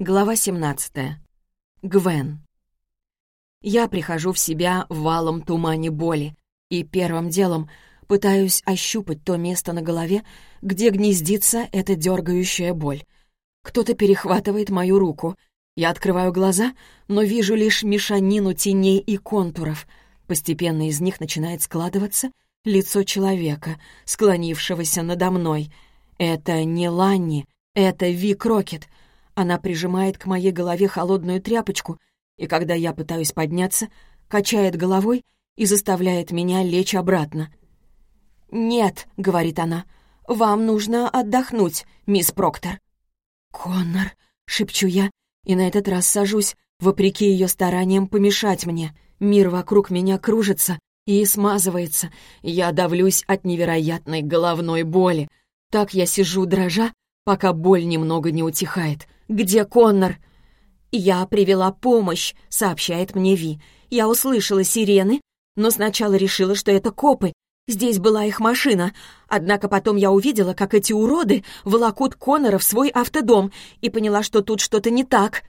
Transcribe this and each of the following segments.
Глава 17. Гвен. Я прихожу в себя валом тумане боли и первым делом пытаюсь ощупать то место на голове, где гнездится эта дергающая боль. Кто-то перехватывает мою руку. Я открываю глаза, но вижу лишь мешанину теней и контуров. Постепенно из них начинает складываться лицо человека, склонившегося надо мной. Это не Ланни, это Ви Крокет — она прижимает к моей голове холодную тряпочку, и когда я пытаюсь подняться, качает головой и заставляет меня лечь обратно. «Нет», — говорит она, — «вам нужно отдохнуть, мисс Проктор». «Коннор», — шепчу я, и на этот раз сажусь, вопреки ее стараниям помешать мне. Мир вокруг меня кружится и смазывается, я давлюсь от невероятной головной боли. Так я сижу дрожа, пока боль немного не утихает. «Где Коннор?» «Я привела помощь», — сообщает мне Ви. «Я услышала сирены, но сначала решила, что это копы. Здесь была их машина. Однако потом я увидела, как эти уроды волокут Коннора в свой автодом и поняла, что тут что-то не так.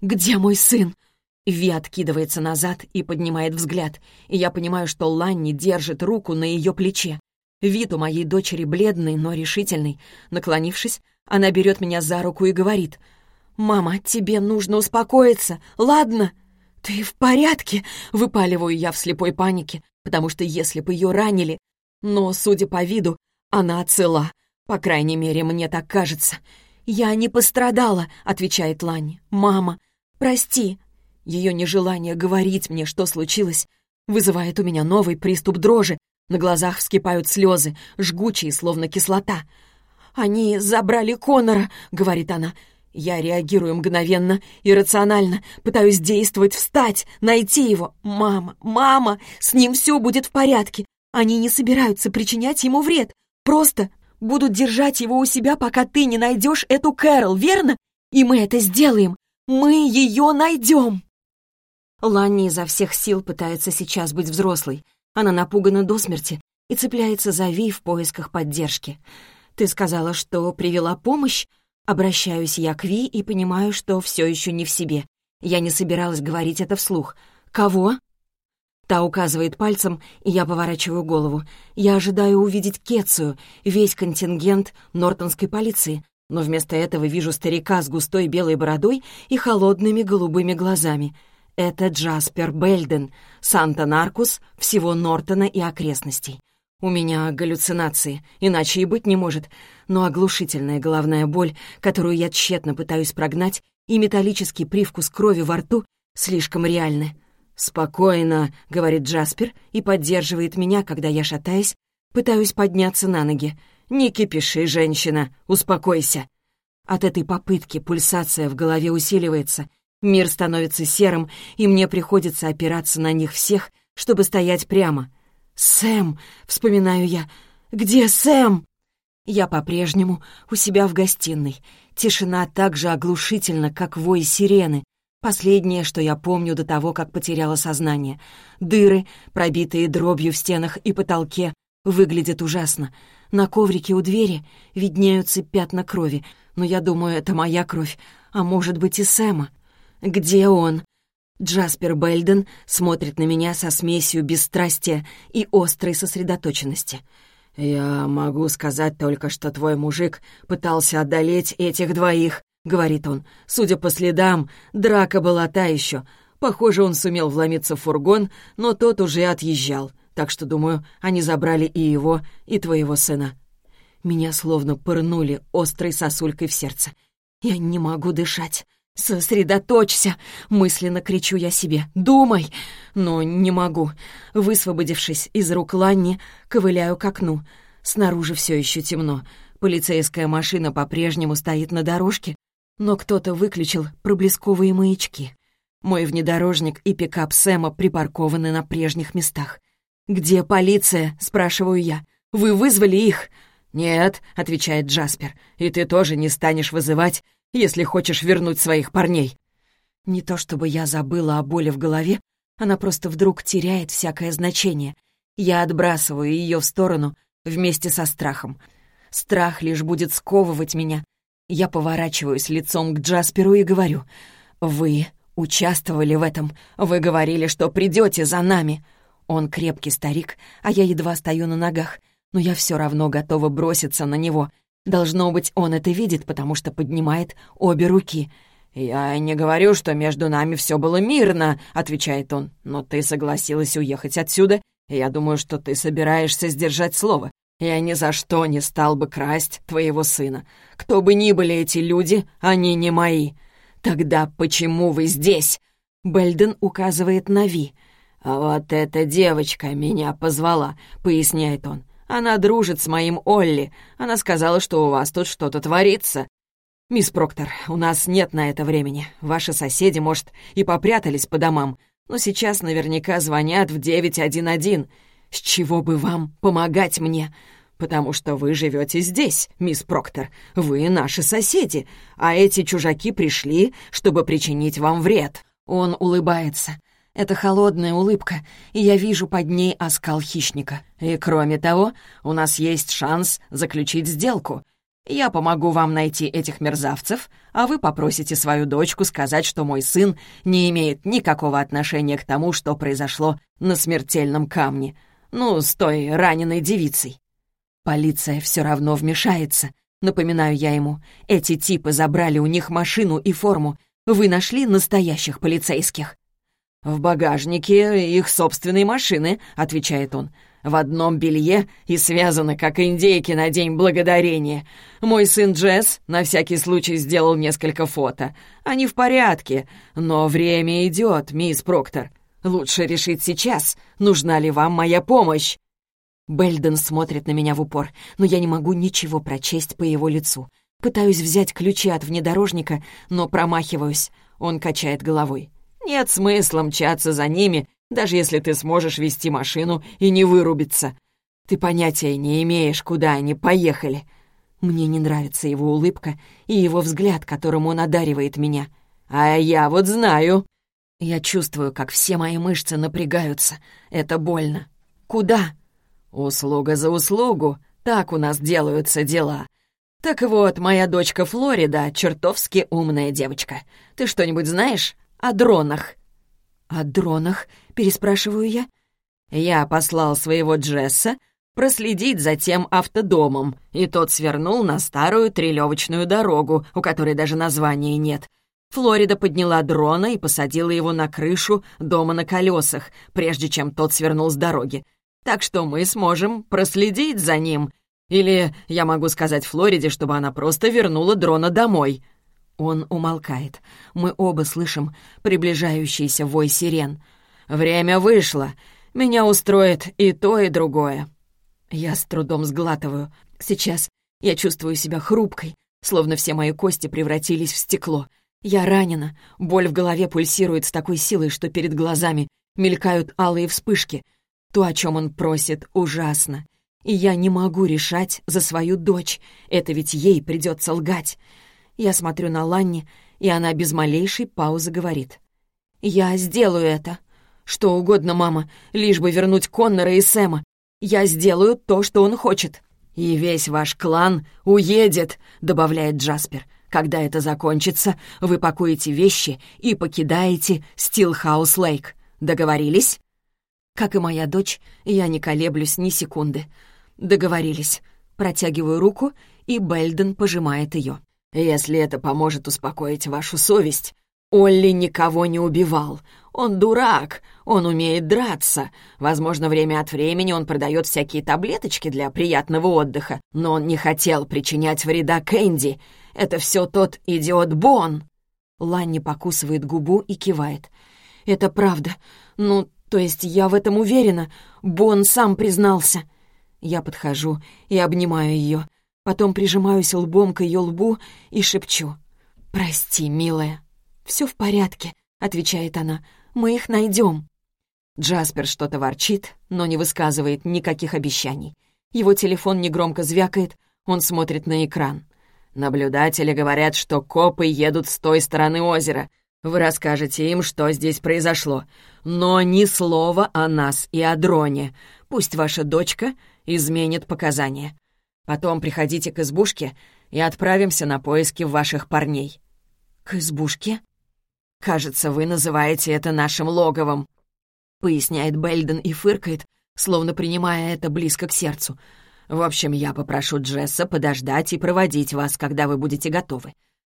Где мой сын?» Ви откидывается назад и поднимает взгляд, и я понимаю, что Ланни держит руку на ее плече. Вид у моей дочери бледный, но решительный. Наклонившись, она берет меня за руку и говорит, «Мама, тебе нужно успокоиться, ладно?» «Ты в порядке?» — выпаливаю я в слепой панике, потому что если бы ее ранили... Но, судя по виду, она цела. По крайней мере, мне так кажется. «Я не пострадала», — отвечает Ланни. «Мама, прости». Ее нежелание говорить мне, что случилось, вызывает у меня новый приступ дрожи. На глазах вскипают слезы, жгучие, словно кислота. «Они забрали Конора», — говорит она. Я реагирую мгновенно, иррационально, пытаюсь действовать, встать, найти его. «Мама, мама, с ним все будет в порядке. Они не собираются причинять ему вред. Просто будут держать его у себя, пока ты не найдешь эту Кэрол, верно? И мы это сделаем. Мы ее найдем!» Ланни изо всех сил пытается сейчас быть взрослой. Она напугана до смерти и цепляется за Ви в поисках поддержки. «Ты сказала, что привела помощь?» Обращаюсь я к Ви и понимаю, что все еще не в себе. Я не собиралась говорить это вслух. «Кого?» Та указывает пальцем, и я поворачиваю голову. Я ожидаю увидеть Кецию, весь контингент Нортонской полиции, но вместо этого вижу старика с густой белой бородой и холодными голубыми глазами. Это Джаспер Бельден, Санта-Наркус, всего Нортона и окрестностей. У меня галлюцинации, иначе и быть не может, но оглушительная головная боль, которую я тщетно пытаюсь прогнать, и металлический привкус крови во рту слишком реальны. «Спокойно», — говорит Джаспер и поддерживает меня, когда я, шатаясь, пытаюсь подняться на ноги. «Не кипиши, женщина, успокойся». От этой попытки пульсация в голове усиливается, мир становится серым, и мне приходится опираться на них всех, чтобы стоять прямо — «Сэм!» — вспоминаю я. «Где Сэм?» Я по-прежнему у себя в гостиной. Тишина так же оглушительна, как вой сирены. Последнее, что я помню до того, как потеряла сознание. Дыры, пробитые дробью в стенах и потолке, выглядят ужасно. На коврике у двери виднеются пятна крови, но я думаю, это моя кровь, а может быть и Сэма. Где он? Джаспер Бельден смотрит на меня со смесью бесстрастия и острой сосредоточенности. «Я могу сказать только, что твой мужик пытался одолеть этих двоих», — говорит он. «Судя по следам, драка была та еще. Похоже, он сумел вломиться в фургон, но тот уже отъезжал. Так что, думаю, они забрали и его, и твоего сына». Меня словно пырнули острой сосулькой в сердце. Я не могу дышать. «Сосредоточься!» — мысленно кричу я себе. «Думай!» Но не могу. Высвободившись из рук Ланни, ковыляю к окну. Снаружи все еще темно. Полицейская машина по-прежнему стоит на дорожке, но кто-то выключил проблесковые маячки. Мой внедорожник и пикап Сэма припаркованы на прежних местах. «Где полиция?» — спрашиваю я. «Вы вызвали их?» «Нет», — отвечает Джаспер, «и ты тоже не станешь вызывать если хочешь вернуть своих парней». Не то чтобы я забыла о боли в голове, она просто вдруг теряет всякое значение. Я отбрасываю ее в сторону вместе со страхом. Страх лишь будет сковывать меня. Я поворачиваюсь лицом к Джасперу и говорю, «Вы участвовали в этом. Вы говорили, что придете за нами». Он крепкий старик, а я едва стою на ногах, но я все равно готова броситься на него. Должно быть, он это видит, потому что поднимает обе руки. «Я не говорю, что между нами все было мирно», — отвечает он, «но ты согласилась уехать отсюда, и я думаю, что ты собираешься сдержать слово. Я ни за что не стал бы красть твоего сына. Кто бы ни были эти люди, они не мои. Тогда почему вы здесь?» Бельден указывает на Ви. «А вот эта девочка меня позвала», — поясняет он. «Она дружит с моим Олли. Она сказала, что у вас тут что-то творится. «Мисс Проктор, у нас нет на это времени. Ваши соседи, может, и попрятались по домам, но сейчас наверняка звонят в 911. С чего бы вам помогать мне? Потому что вы живете здесь, мисс Проктор. Вы наши соседи, а эти чужаки пришли, чтобы причинить вам вред». Он улыбается. Это холодная улыбка, и я вижу под ней оскал хищника. И кроме того, у нас есть шанс заключить сделку. Я помогу вам найти этих мерзавцев, а вы попросите свою дочку сказать, что мой сын не имеет никакого отношения к тому, что произошло на смертельном камне. Ну, с той раненой девицей. Полиция все равно вмешается. Напоминаю я ему, эти типы забрали у них машину и форму. Вы нашли настоящих полицейских? «В багажнике их собственной машины», — отвечает он в одном белье и связаны, как индейки на День Благодарения. Мой сын Джесс на всякий случай сделал несколько фото. Они в порядке, но время идет, мисс Проктор. Лучше решить сейчас, нужна ли вам моя помощь. Бельден смотрит на меня в упор, но я не могу ничего прочесть по его лицу. Пытаюсь взять ключи от внедорожника, но промахиваюсь. Он качает головой. Нет смысла мчаться за ними даже если ты сможешь вести машину и не вырубиться. Ты понятия не имеешь, куда они поехали. Мне не нравится его улыбка и его взгляд, которым он одаривает меня. А я вот знаю. Я чувствую, как все мои мышцы напрягаются. Это больно. Куда? Услуга за услугу. Так у нас делаются дела. Так вот, моя дочка Флорида — чертовски умная девочка. Ты что-нибудь знаешь о дронах? «О дронах?» — переспрашиваю я. «Я послал своего Джесса проследить за тем автодомом, и тот свернул на старую трелевочную дорогу, у которой даже названия нет. Флорида подняла дрона и посадила его на крышу дома на колесах, прежде чем тот свернул с дороги. Так что мы сможем проследить за ним. Или я могу сказать Флориде, чтобы она просто вернула дрона домой». Он умолкает. Мы оба слышим приближающийся вой сирен. «Время вышло. Меня устроит и то, и другое». Я с трудом сглатываю. Сейчас я чувствую себя хрупкой, словно все мои кости превратились в стекло. Я ранена, боль в голове пульсирует с такой силой, что перед глазами мелькают алые вспышки. То, о чем он просит, ужасно. И я не могу решать за свою дочь. Это ведь ей придется лгать. Я смотрю на Ланни, и она без малейшей паузы говорит. «Я сделаю это. Что угодно, мама, лишь бы вернуть Коннора и Сэма. Я сделаю то, что он хочет». «И весь ваш клан уедет», — добавляет Джаспер. «Когда это закончится, вы пакуете вещи и покидаете Стилхаус Лейк. Договорились?» Как и моя дочь, я не колеблюсь ни секунды. Договорились. Протягиваю руку, и Бельден пожимает ее. Если это поможет успокоить вашу совесть, Олли никого не убивал. Он дурак, он умеет драться. Возможно, время от времени он продает всякие таблеточки для приятного отдыха, но он не хотел причинять вреда Кэнди. Это все тот идиот Бон. Ланни покусывает губу и кивает. «Это правда. Ну, то есть я в этом уверена. Бон сам признался». Я подхожу и обнимаю ее. Потом прижимаюсь лбом к ее лбу и шепчу. «Прости, милая». «Все в порядке», — отвечает она. «Мы их найдем». Джаспер что-то ворчит, но не высказывает никаких обещаний. Его телефон негромко звякает, он смотрит на экран. «Наблюдатели говорят, что копы едут с той стороны озера. Вы расскажете им, что здесь произошло. Но ни слова о нас и о дроне. Пусть ваша дочка изменит показания. Потом приходите к избушке и отправимся на поиски ваших парней». «К избушке?» «Кажется, вы называете это нашим логовом», — поясняет Бельден и фыркает, словно принимая это близко к сердцу. «В общем, я попрошу Джесса подождать и проводить вас, когда вы будете готовы.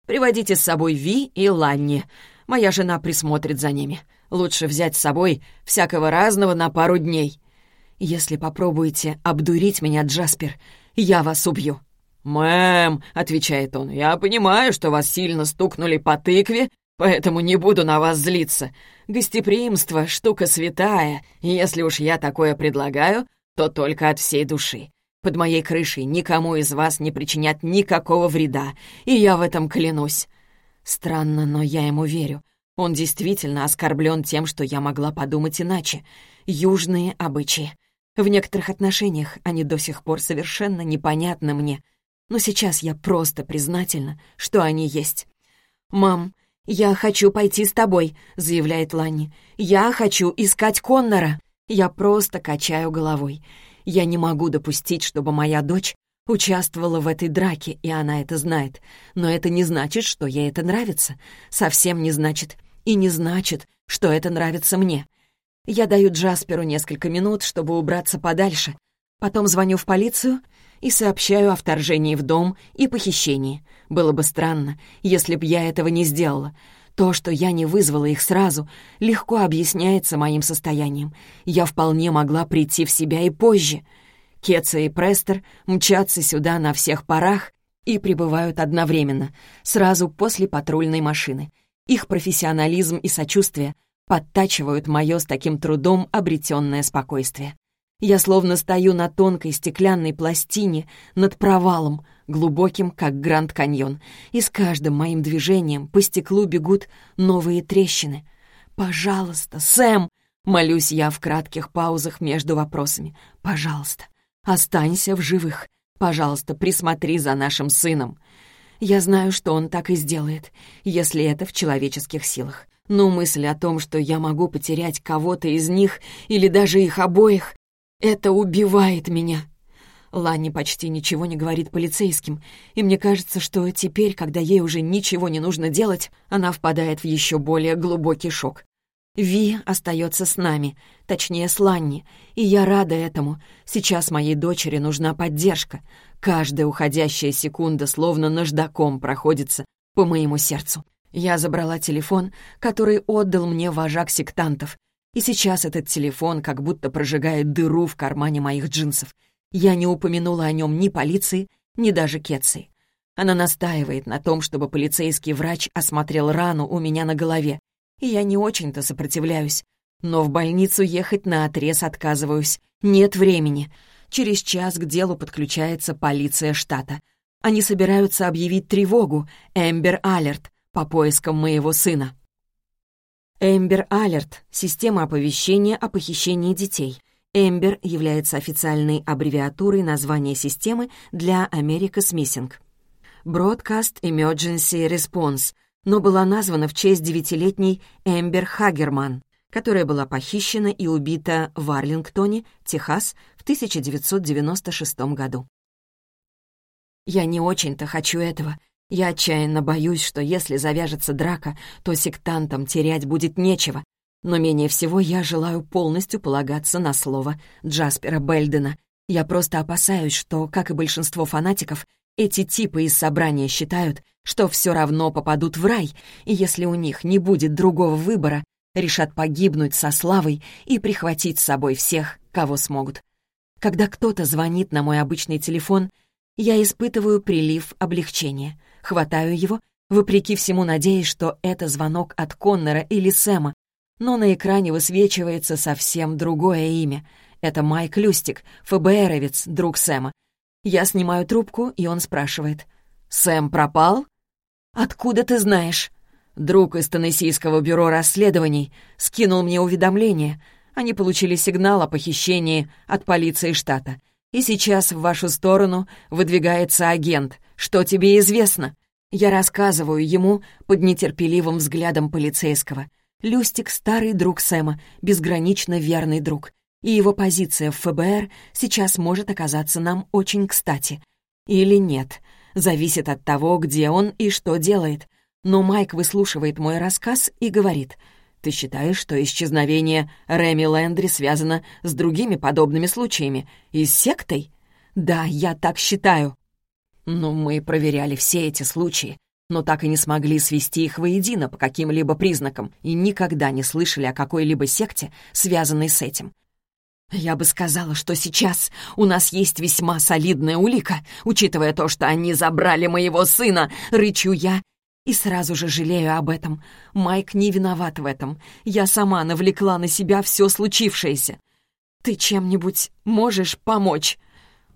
Приводите с собой Ви и Ланни. Моя жена присмотрит за ними. Лучше взять с собой всякого разного на пару дней. Если попробуете обдурить меня, Джаспер, я вас убью». «Мэм», — отвечает он, — «я понимаю, что вас сильно стукнули по тыкве, поэтому не буду на вас злиться. Гостеприимство — штука святая, и если уж я такое предлагаю, то только от всей души. Под моей крышей никому из вас не причинят никакого вреда, и я в этом клянусь». Странно, но я ему верю. Он действительно оскорблен тем, что я могла подумать иначе. Южные обычаи. В некоторых отношениях они до сих пор совершенно непонятны мне, но сейчас я просто признательна, что они есть. «Мам, я хочу пойти с тобой», — заявляет Ланни. «Я хочу искать Коннора». Я просто качаю головой. Я не могу допустить, чтобы моя дочь участвовала в этой драке, и она это знает. Но это не значит, что ей это нравится. Совсем не значит. И не значит, что это нравится мне. Я даю Джасперу несколько минут, чтобы убраться подальше. Потом звоню в полицию и сообщаю о вторжении в дом и похищении. Было бы странно, если б я этого не сделала. То, что я не вызвала их сразу, легко объясняется моим состоянием. Я вполне могла прийти в себя и позже. Кетца и Престер мчатся сюда на всех парах и прибывают одновременно, сразу после патрульной машины. Их профессионализм и сочувствие подтачивают мое с таким трудом обретенное спокойствие. Я словно стою на тонкой стеклянной пластине над провалом, глубоким, как Гранд Каньон, и с каждым моим движением по стеклу бегут новые трещины. «Пожалуйста, Сэм!» — молюсь я в кратких паузах между вопросами. «Пожалуйста, останься в живых. Пожалуйста, присмотри за нашим сыном». Я знаю, что он так и сделает, если это в человеческих силах. Но мысль о том, что я могу потерять кого-то из них или даже их обоих, это убивает меня. Ланни почти ничего не говорит полицейским, и мне кажется, что теперь, когда ей уже ничего не нужно делать, она впадает в еще более глубокий шок. Ви остается с нами, точнее, с Ланни, и я рада этому. Сейчас моей дочери нужна поддержка. Каждая уходящая секунда словно наждаком проходится по моему сердцу. Я забрала телефон, который отдал мне вожак сектантов, и сейчас этот телефон как будто прожигает дыру в кармане моих джинсов. Я не упомянула о нем ни полиции, ни даже Кетси. Она настаивает на том, чтобы полицейский врач осмотрел рану у меня на голове, и я не очень-то сопротивляюсь. Но в больницу ехать на отрез отказываюсь. Нет времени. Через час к делу подключается полиция штата. Они собираются объявить тревогу, Эмбер Алерт, по поискам моего сына. Эмбер Алерт — система оповещения о похищении детей. Эмбер является официальной аббревиатурой названия системы для America's Missing. Broadcast Emergency Response, но была названа в честь девятилетней Эмбер Хагерман, которая была похищена и убита в Арлингтоне, Техас, в 1996 году. Я не очень-то хочу этого, я отчаянно боюсь, что если завяжется драка, то сектантам терять будет нечего. Но менее всего я желаю полностью полагаться на слово Джаспера Бельдена. Я просто опасаюсь, что, как и большинство фанатиков, эти типы из собрания считают, что все равно попадут в рай, и если у них не будет другого выбора, решат погибнуть со славой и прихватить с собой всех, кого смогут. Когда кто-то звонит на мой обычный телефон, я испытываю прилив облегчения — Хватаю его, вопреки всему надеясь, что это звонок от Коннора или Сэма, но на экране высвечивается совсем другое имя. Это Майк Люстик, ФБРовец, друг Сэма. Я снимаю трубку, и он спрашивает. «Сэм пропал?» «Откуда ты знаешь?» Друг из Теннессийского бюро расследований скинул мне уведомление. Они получили сигнал о похищении от полиции штата. И сейчас в вашу сторону выдвигается агент. Что тебе известно?» Я рассказываю ему под нетерпеливым взглядом полицейского. Люстик — старый друг Сэма, безгранично верный друг. И его позиция в ФБР сейчас может оказаться нам очень кстати. Или нет. Зависит от того, где он и что делает. Но Майк выслушивает мой рассказ и говорит, «Ты считаешь, что исчезновение Реми Лэндри связано с другими подобными случаями? И с сектой?» «Да, я так считаю». «Ну, мы проверяли все эти случаи, но так и не смогли свести их воедино по каким-либо признакам и никогда не слышали о какой-либо секте, связанной с этим. Я бы сказала, что сейчас у нас есть весьма солидная улика, учитывая то, что они забрали моего сына, рычу я и сразу же жалею об этом. Майк не виноват в этом. Я сама навлекла на себя все случившееся. Ты чем-нибудь можешь помочь?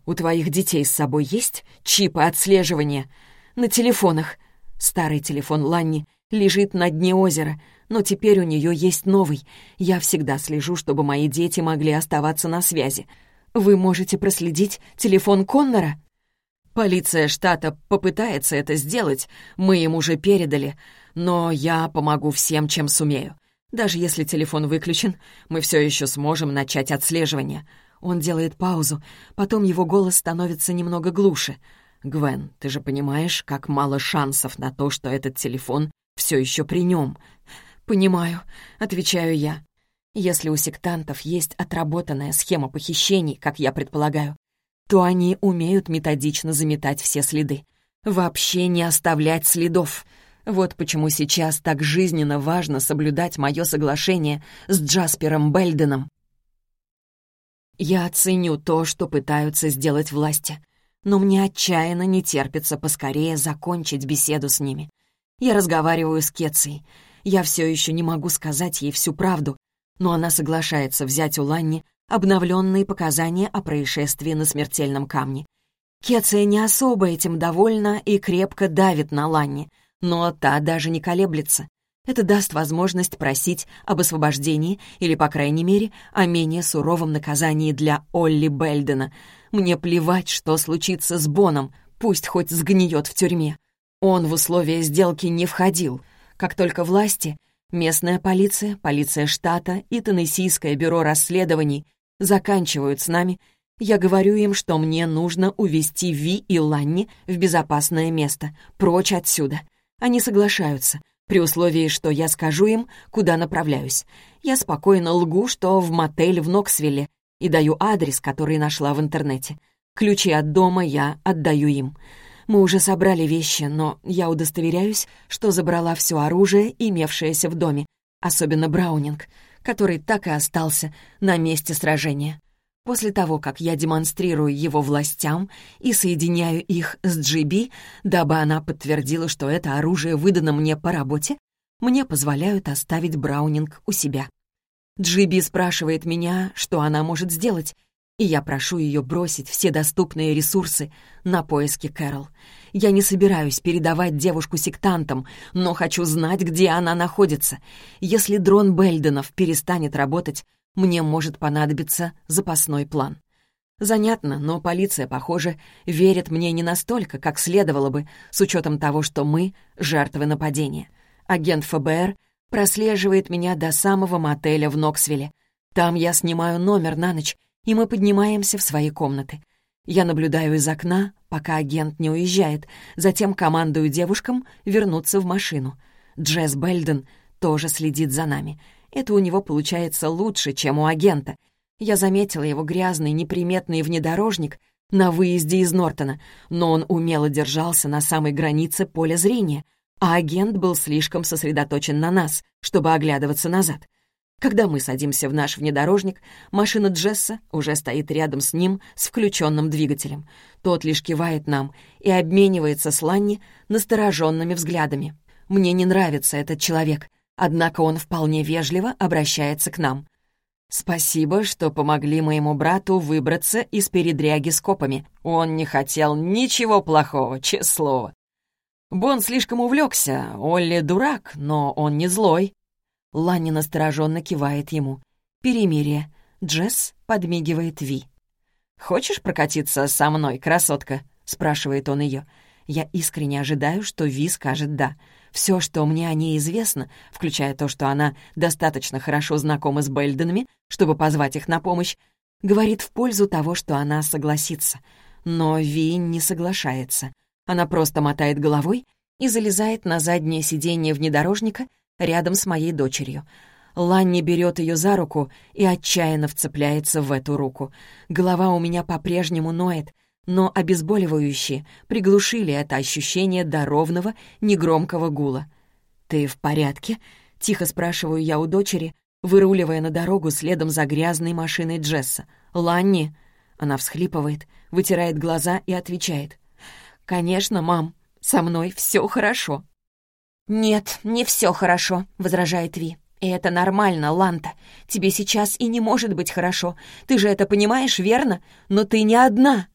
У твоих детей с собой есть чипы отслеживания? На телефонах. Старый телефон Ланни лежит на дне озера, но теперь у нее есть новый. Я всегда слежу, чтобы мои дети могли оставаться на связи. Вы можете проследить телефон Коннора? Полиция штата попытается это сделать, мы им уже передали, но я помогу всем, чем сумею. Даже если телефон выключен, мы все еще сможем начать отслеживание. Он делает паузу, потом его голос становится немного глуше — «Гвен, ты же понимаешь, как мало шансов на то, что этот телефон все еще при нем?» «Понимаю», — отвечаю я. «Если у сектантов есть отработанная схема похищений, как я предполагаю, то они умеют методично заметать все следы. Вообще не оставлять следов. Вот почему сейчас так жизненно важно соблюдать мое соглашение с Джаспером Бельденом. Я оценю то, что пытаются сделать власти — но мне отчаянно не терпится поскорее закончить беседу с ними. Я разговариваю с Кетцией. Я все еще не могу сказать ей всю правду, но она соглашается взять у Ланни обновленные показания о происшествии на смертельном камне. Кетция не особо этим довольна и крепко давит на Ланни, но та даже не колеблется. Это даст возможность просить об освобождении или, по крайней мере, о менее суровом наказании для Олли Бельдена — мне плевать, что случится с Боном, пусть хоть сгниет в тюрьме. Он в условия сделки не входил. Как только власти, местная полиция, полиция штата и Теннессийское бюро расследований заканчивают с нами, я говорю им, что мне нужно увезти Ви и Ланни в безопасное место, прочь отсюда. Они соглашаются, при условии, что я скажу им, куда направляюсь. Я спокойно лгу, что в мотель в Ноксвилле, и даю адрес, который нашла в интернете. Ключи от дома я отдаю им. Мы уже собрали вещи, но я удостоверяюсь, что забрала все оружие, имевшееся в доме, особенно Браунинг, который так и остался на месте сражения. После того, как я демонстрирую его властям и соединяю их с Джиби, дабы она подтвердила, что это оружие выдано мне по работе, мне позволяют оставить Браунинг у себя. Джиби спрашивает меня, что она может сделать, и я прошу ее бросить все доступные ресурсы на поиски Кэрол. Я не собираюсь передавать девушку сектантам, но хочу знать, где она находится. Если дрон Бельденов перестанет работать, мне может понадобиться запасной план. Занятно, но полиция, похоже, верит мне не настолько, как следовало бы, с учетом того, что мы — жертвы нападения. Агент ФБР прослеживает меня до самого мотеля в Ноксвилле. Там я снимаю номер на ночь, и мы поднимаемся в свои комнаты. Я наблюдаю из окна, пока агент не уезжает, затем командую девушкам вернуться в машину. Джесс Бельден тоже следит за нами. Это у него получается лучше, чем у агента. Я заметила его грязный, неприметный внедорожник на выезде из Нортона, но он умело держался на самой границе поля зрения, а агент был слишком сосредоточен на нас, чтобы оглядываться назад. Когда мы садимся в наш внедорожник, машина Джесса уже стоит рядом с ним с включенным двигателем. Тот лишь кивает нам и обменивается с Ланни настороженными взглядами. Мне не нравится этот человек, однако он вполне вежливо обращается к нам. «Спасибо, что помогли моему брату выбраться из передряги с копами. Он не хотел ничего плохого, честное слово. Бон слишком увлекся. Олли дурак, но он не злой. Ланни настороженно кивает ему. Перемирие. Джесс подмигивает Ви. «Хочешь прокатиться со мной, красотка?» — спрашивает он ее. Я искренне ожидаю, что Ви скажет «да». Все, что мне о ней известно, включая то, что она достаточно хорошо знакома с Бельденами, чтобы позвать их на помощь, говорит в пользу того, что она согласится. Но Ви не соглашается. Она просто мотает головой и залезает на заднее сиденье внедорожника рядом с моей дочерью. Ланни берет ее за руку и отчаянно вцепляется в эту руку. Голова у меня по-прежнему ноет, но обезболивающие приглушили это ощущение до ровного, негромкого гула. «Ты в порядке?» — тихо спрашиваю я у дочери, выруливая на дорогу следом за грязной машиной Джесса. «Ланни!» Она всхлипывает, вытирает глаза и отвечает. «Конечно, мам, со мной все хорошо». «Нет, не все хорошо», — возражает Ви. «И это нормально, Ланта. Тебе сейчас и не может быть хорошо. Ты же это понимаешь, верно? Но ты не одна».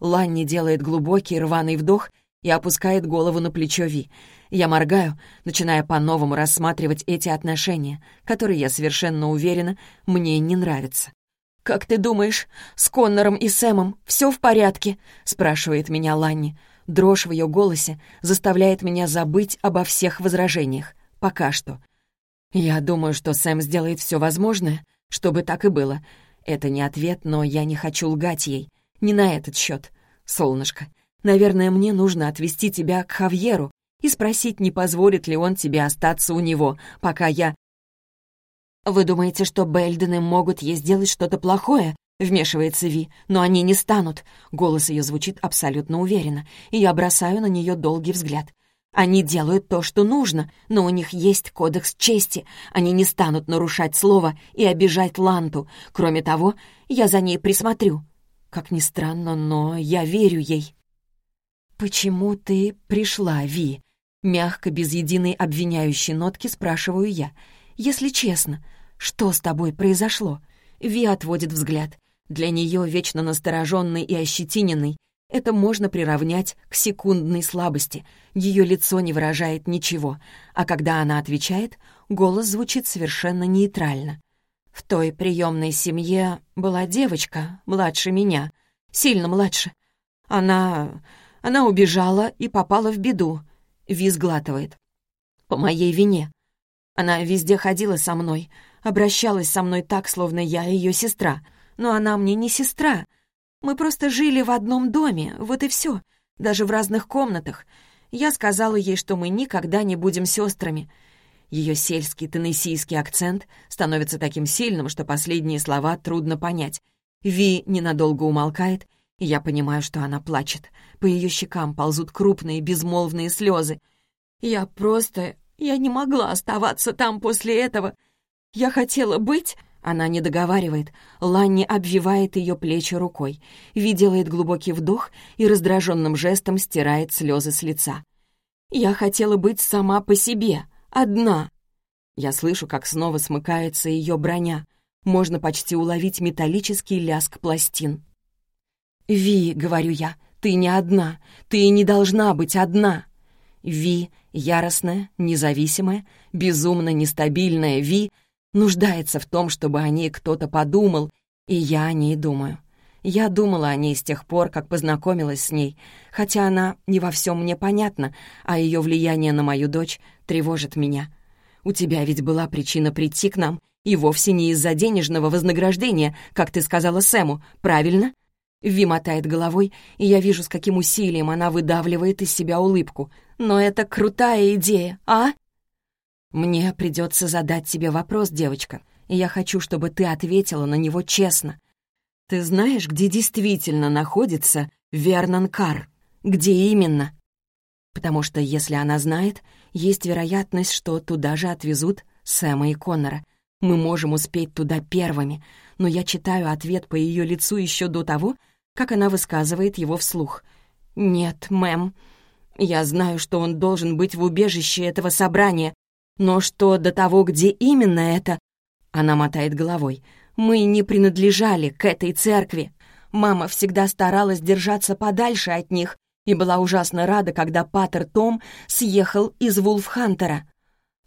Ланни делает глубокий рваный вдох и опускает голову на плечо Ви. Я моргаю, начиная по-новому рассматривать эти отношения, которые, я совершенно уверена, мне не нравятся. «Как ты думаешь, с Коннором и Сэмом все в порядке?» — спрашивает меня Ланни. Дрожь в ее голосе заставляет меня забыть обо всех возражениях. Пока что. Я думаю, что Сэм сделает все возможное, чтобы так и было. Это не ответ, но я не хочу лгать ей. Не на этот счет. Солнышко, наверное, мне нужно отвезти тебя к Хавьеру и спросить, не позволит ли он тебе остаться у него, пока я... «Вы думаете, что Бельдены могут ей сделать что-то плохое?» — вмешивается Ви. «Но они не станут». Голос ее звучит абсолютно уверенно, и я бросаю на нее долгий взгляд. Они делают то, что нужно, но у них есть кодекс чести. Они не станут нарушать слово и обижать Ланту. Кроме того, я за ней присмотрю. Как ни странно, но я верю ей. «Почему ты пришла, Ви?» Мягко, без единой обвиняющей нотки спрашиваю я. «Если честно, что с тобой произошло?» Ви отводит взгляд. Для нее, вечно настороженный и ощетиненный, это можно приравнять к секундной слабости. Ее лицо не выражает ничего, а когда она отвечает, голос звучит совершенно нейтрально. В той приемной семье была девочка, младше меня, сильно младше. Она... она убежала и попала в беду. Виз глатывает. По моей вине. Она везде ходила со мной, обращалась со мной так, словно я ее сестра. Но она мне не сестра. Мы просто жили в одном доме, вот и все, даже в разных комнатах. Я сказала ей, что мы никогда не будем сестрами. Ее сельский теннессийский акцент становится таким сильным, что последние слова трудно понять. Ви ненадолго умолкает, и я понимаю, что она плачет. По ее щекам ползут крупные безмолвные слезы. Я просто... Я не могла оставаться там после этого. Я хотела быть... Она не договаривает. Ланни обвивает ее плечи рукой. Ви делает глубокий вдох и раздраженным жестом стирает слезы с лица. «Я хотела быть сама по себе, одна». Я слышу, как снова смыкается ее броня. Можно почти уловить металлический ляск пластин. «Ви», — говорю я, — «ты не одна. Ты не должна быть одна». Ви, яростная, независимая, безумно нестабильная Ви — нуждается в том, чтобы о ней кто-то подумал, и я о ней думаю. Я думала о ней с тех пор, как познакомилась с ней, хотя она не во всем мне понятна, а ее влияние на мою дочь тревожит меня. У тебя ведь была причина прийти к нам, и вовсе не из-за денежного вознаграждения, как ты сказала Сэму, правильно?» Ви мотает головой, и я вижу, с каким усилием она выдавливает из себя улыбку. «Но это крутая идея, а?» «Мне придется задать тебе вопрос, девочка, и я хочу, чтобы ты ответила на него честно. Ты знаешь, где действительно находится Вернон Кар? Где именно?» Потому что если она знает, есть вероятность, что туда же отвезут Сэма и Коннора. Мы можем успеть туда первыми, но я читаю ответ по ее лицу еще до того, как она высказывает его вслух. «Нет, мэм, я знаю, что он должен быть в убежище этого собрания, но что до того, где именно это... Она мотает головой. Мы не принадлежали к этой церкви. Мама всегда старалась держаться подальше от них и была ужасно рада, когда Паттер Том съехал из Вулфхантера.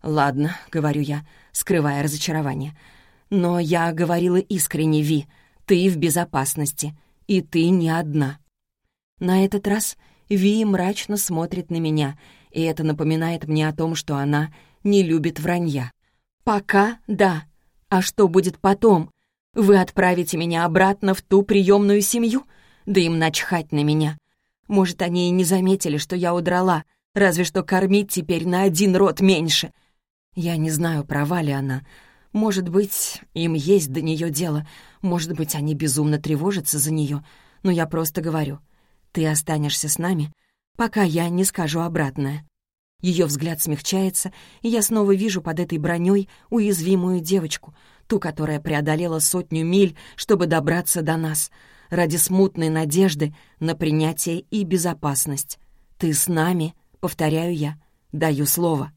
«Ладно», — говорю я, скрывая разочарование. «Но я говорила искренне, Ви. Ты в безопасности, и ты не одна». На этот раз Ви мрачно смотрит на меня, и это напоминает мне о том, что она не любит вранья. Пока да. А что будет потом? Вы отправите меня обратно в ту приемную семью? Да им начхать на меня. Может, они и не заметили, что я удрала, разве что кормить теперь на один рот меньше. Я не знаю, права ли она. Может быть, им есть до нее дело, может быть, они безумно тревожатся за нее, но я просто говорю, ты останешься с нами, пока я не скажу обратное. Ее взгляд смягчается, и я снова вижу под этой броней уязвимую девочку, ту, которая преодолела сотню миль, чтобы добраться до нас — ради смутной надежды на принятие и безопасность. Ты с нами, повторяю я, даю слово.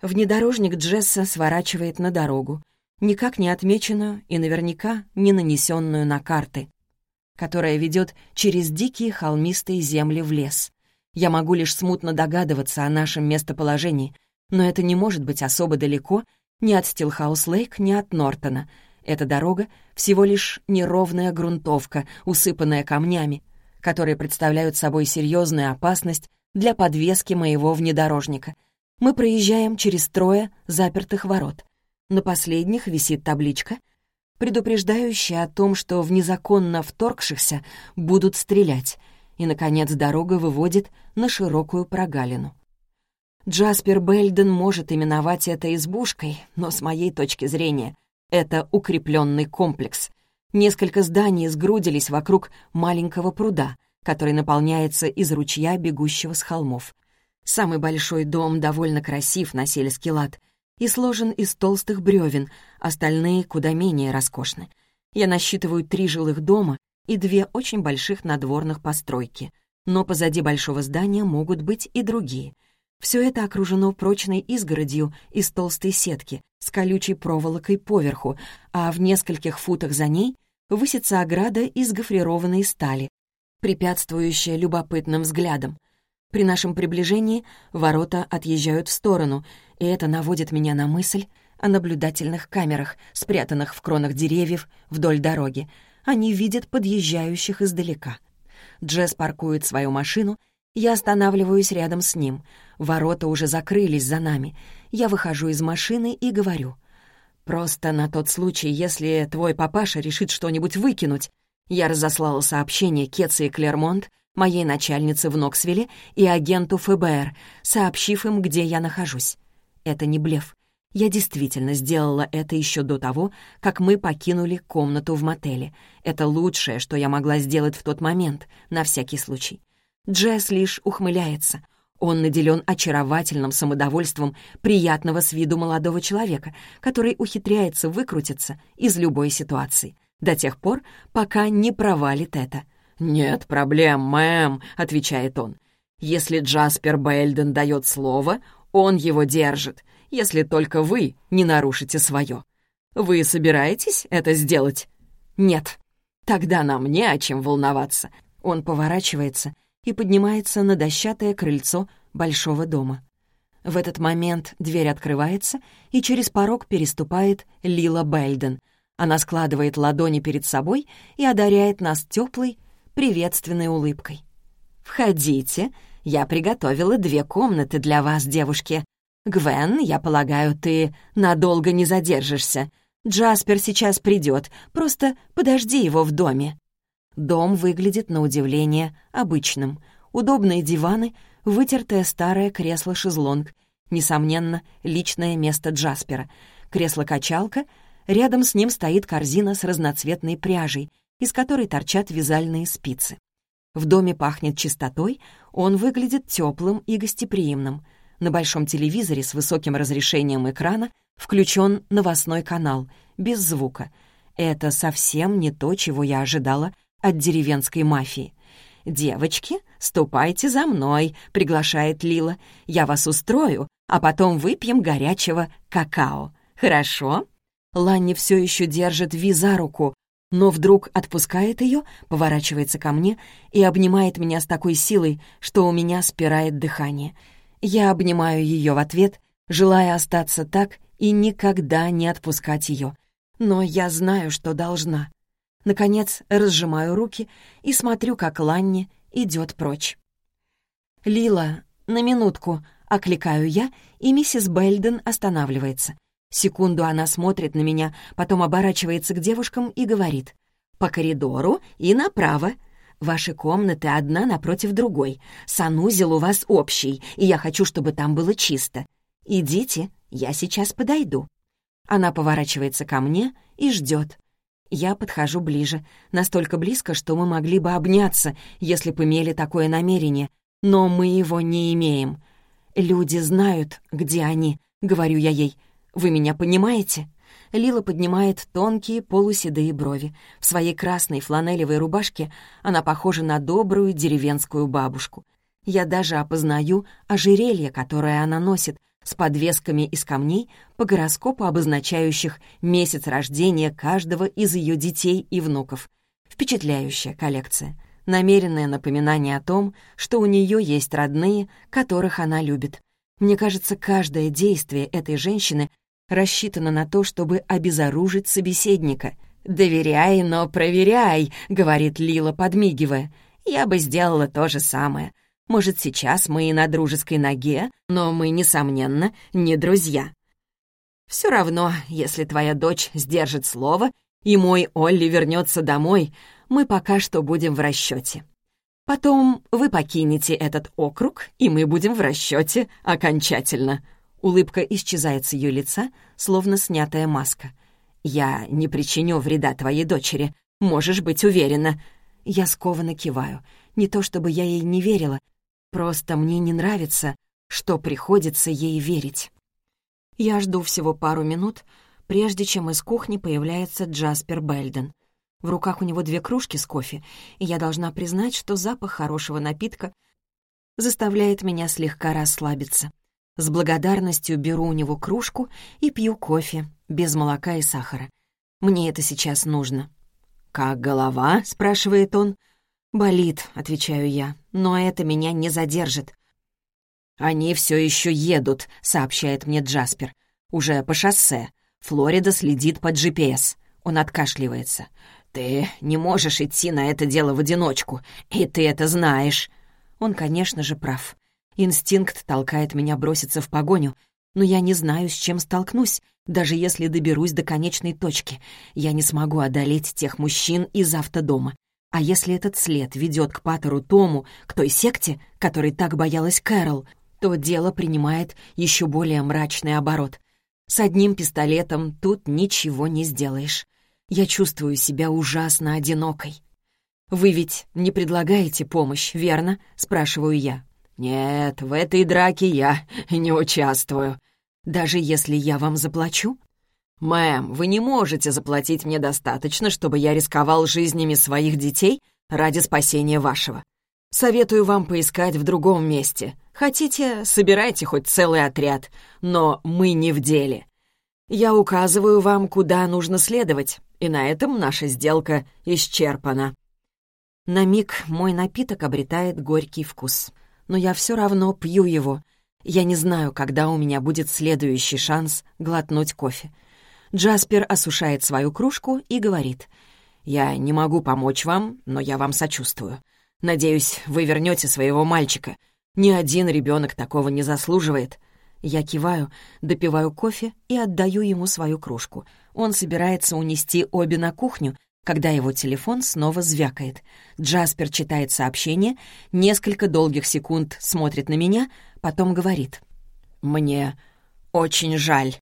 Внедорожник Джесса сворачивает на дорогу, никак не отмеченную и наверняка не нанесенную на карты, которая ведет через дикие холмистые земли в лес. Я могу лишь смутно догадываться о нашем местоположении, но это не может быть особо далеко ни от Стилхаус-Лейк, ни от Нортона — эта дорога — всего лишь неровная грунтовка, усыпанная камнями, которые представляют собой серьезную опасность для подвески моего внедорожника. Мы проезжаем через трое запертых ворот. На последних висит табличка, предупреждающая о том, что в незаконно вторгшихся будут стрелять, и, наконец, дорога выводит на широкую прогалину. Джаспер Бельден может именовать это избушкой, но с моей точки зрения это укрепленный комплекс. Несколько зданий сгрудились вокруг маленького пруда, который наполняется из ручья, бегущего с холмов. Самый большой дом довольно красив на сельский лад и сложен из толстых бревен, остальные куда менее роскошны. Я насчитываю три жилых дома и две очень больших надворных постройки, но позади большого здания могут быть и другие — все это окружено прочной изгородью из толстой сетки с колючей проволокой поверху, а в нескольких футах за ней высится ограда из гофрированной стали, препятствующая любопытным взглядам. При нашем приближении ворота отъезжают в сторону, и это наводит меня на мысль о наблюдательных камерах, спрятанных в кронах деревьев вдоль дороги. Они видят подъезжающих издалека. Джесс паркует свою машину — я останавливаюсь рядом с ним. Ворота уже закрылись за нами. Я выхожу из машины и говорю. «Просто на тот случай, если твой папаша решит что-нибудь выкинуть». Я разослала сообщение Кетси и Клермонт, моей начальнице в Ноксвилле и агенту ФБР, сообщив им, где я нахожусь. Это не блеф. Я действительно сделала это еще до того, как мы покинули комнату в мотеле. Это лучшее, что я могла сделать в тот момент, на всякий случай. Джесс лишь ухмыляется. Он наделен очаровательным самодовольством приятного с виду молодого человека, который ухитряется выкрутиться из любой ситуации, до тех пор, пока не провалит это. «Нет проблем, мэм», — отвечает он. «Если Джаспер Бэльден дает слово, он его держит, если только вы не нарушите свое. Вы собираетесь это сделать?» «Нет». «Тогда нам не о чем волноваться». Он поворачивается и поднимается на дощатое крыльцо большого дома. В этот момент дверь открывается, и через порог переступает Лила Бельден. Она складывает ладони перед собой и одаряет нас теплой, приветственной улыбкой. «Входите, я приготовила две комнаты для вас, девушки. Гвен, я полагаю, ты надолго не задержишься. Джаспер сейчас придет, просто подожди его в доме». Дом выглядит, на удивление, обычным. Удобные диваны, вытертое старое кресло-шезлонг. Несомненно, личное место Джаспера. Кресло-качалка, рядом с ним стоит корзина с разноцветной пряжей, из которой торчат вязальные спицы. В доме пахнет чистотой, он выглядит теплым и гостеприимным. На большом телевизоре с высоким разрешением экрана включен новостной канал, без звука. Это совсем не то, чего я ожидала от деревенской мафии. «Девочки, ступайте за мной», — приглашает Лила. «Я вас устрою, а потом выпьем горячего какао. Хорошо?» Ланни все еще держит Ви за руку, но вдруг отпускает ее, поворачивается ко мне и обнимает меня с такой силой, что у меня спирает дыхание. Я обнимаю ее в ответ, желая остаться так и никогда не отпускать ее. Но я знаю, что должна. Наконец, разжимаю руки и смотрю, как Ланни идет прочь. «Лила, на минутку!» — окликаю я, и миссис Бельден останавливается. Секунду она смотрит на меня, потом оборачивается к девушкам и говорит. «По коридору и направо». Ваши комнаты одна напротив другой. Санузел у вас общий, и я хочу, чтобы там было чисто. Идите, я сейчас подойду». Она поворачивается ко мне и ждет. Я подхожу ближе, настолько близко, что мы могли бы обняться, если бы имели такое намерение, но мы его не имеем. «Люди знают, где они», — говорю я ей. «Вы меня понимаете?» Лила поднимает тонкие полуседые брови. В своей красной фланелевой рубашке она похожа на добрую деревенскую бабушку. Я даже опознаю ожерелье, которое она носит, с подвесками из камней по гороскопу, обозначающих месяц рождения каждого из ее детей и внуков. Впечатляющая коллекция. Намеренное напоминание о том, что у нее есть родные, которых она любит. Мне кажется, каждое действие этой женщины рассчитано на то, чтобы обезоружить собеседника. «Доверяй, но проверяй», — говорит Лила, подмигивая. «Я бы сделала то же самое. Может, сейчас мы и на дружеской ноге, но мы, несомненно, не друзья. Все равно, если твоя дочь сдержит слово, и мой Олли вернется домой, мы пока что будем в расчете. Потом вы покинете этот округ, и мы будем в расчете окончательно. Улыбка исчезает с ее лица, словно снятая маска. «Я не причиню вреда твоей дочери, можешь быть уверена». Я скованно киваю. Не то чтобы я ей не верила, просто мне не нравится, что приходится ей верить. Я жду всего пару минут, прежде чем из кухни появляется Джаспер Бельден. В руках у него две кружки с кофе, и я должна признать, что запах хорошего напитка заставляет меня слегка расслабиться. С благодарностью беру у него кружку и пью кофе, без молока и сахара. Мне это сейчас нужно. «Как голова?» — спрашивает он. «Болит», — отвечаю я, — «но это меня не задержит». «Они все еще едут», — сообщает мне Джаспер. «Уже по шоссе. Флорида следит по GPS». Он откашливается. «Ты не можешь идти на это дело в одиночку, и ты это знаешь». Он, конечно же, прав. Инстинкт толкает меня броситься в погоню, но я не знаю, с чем столкнусь, даже если доберусь до конечной точки. Я не смогу одолеть тех мужчин из автодома. А если этот след ведет к Паттеру Тому, к той секте, которой так боялась Кэрол, то дело принимает еще более мрачный оборот. С одним пистолетом тут ничего не сделаешь. Я чувствую себя ужасно одинокой. «Вы ведь не предлагаете помощь, верно?» — спрашиваю я. «Нет, в этой драке я не участвую. Даже если я вам заплачу?» «Мэм, вы не можете заплатить мне достаточно, чтобы я рисковал жизнями своих детей ради спасения вашего. Советую вам поискать в другом месте. Хотите, собирайте хоть целый отряд, но мы не в деле. Я указываю вам, куда нужно следовать, и на этом наша сделка исчерпана». На миг мой напиток обретает горький вкус но я все равно пью его. Я не знаю, когда у меня будет следующий шанс глотнуть кофе. Джаспер осушает свою кружку и говорит. «Я не могу помочь вам, но я вам сочувствую. Надеюсь, вы вернете своего мальчика. Ни один ребенок такого не заслуживает». Я киваю, допиваю кофе и отдаю ему свою кружку. Он собирается унести обе на кухню, когда его телефон снова звякает. Джаспер читает сообщение, несколько долгих секунд смотрит на меня, потом говорит. «Мне очень жаль».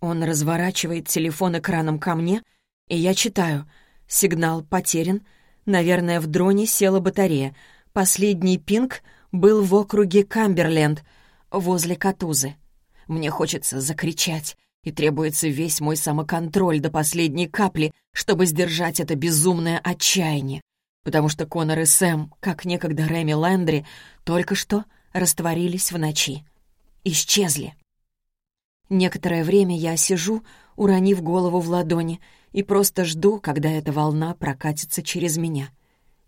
Он разворачивает телефон экраном ко мне, и я читаю. Сигнал потерян. Наверное, в дроне села батарея. Последний пинг был в округе Камберленд, возле Катузы. Мне хочется закричать, и требуется весь мой самоконтроль до последней капли, чтобы сдержать это безумное отчаяние. Потому что Конор и Сэм, как некогда Рэми Лэндри, только что растворились в ночи. Исчезли. Некоторое время я сижу, уронив голову в ладони, и просто жду, когда эта волна прокатится через меня.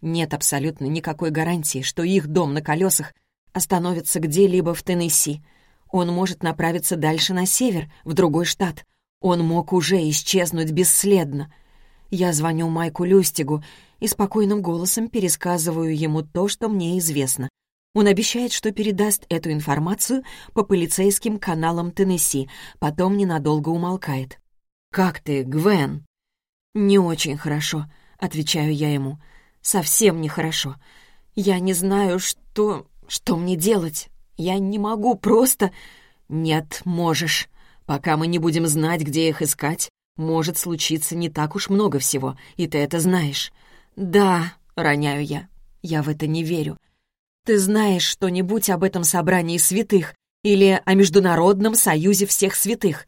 Нет абсолютно никакой гарантии, что их дом на колесах остановится где-либо в Теннесси, он может направиться дальше на север, в другой штат. Он мог уже исчезнуть бесследно. Я звоню Майку Люстигу и спокойным голосом пересказываю ему то, что мне известно. Он обещает, что передаст эту информацию по полицейским каналам Теннесси, потом ненадолго умолкает. «Как ты, Гвен?» «Не очень хорошо», — отвечаю я ему. совсем нехорошо. Я не знаю, что... что мне делать. Я не могу просто... Нет, можешь. Пока мы не будем знать, где их искать, может случиться не так уж много всего, и ты это знаешь. Да, роняю я. Я в это не верю. Ты знаешь что-нибудь об этом собрании святых или о Международном союзе всех святых?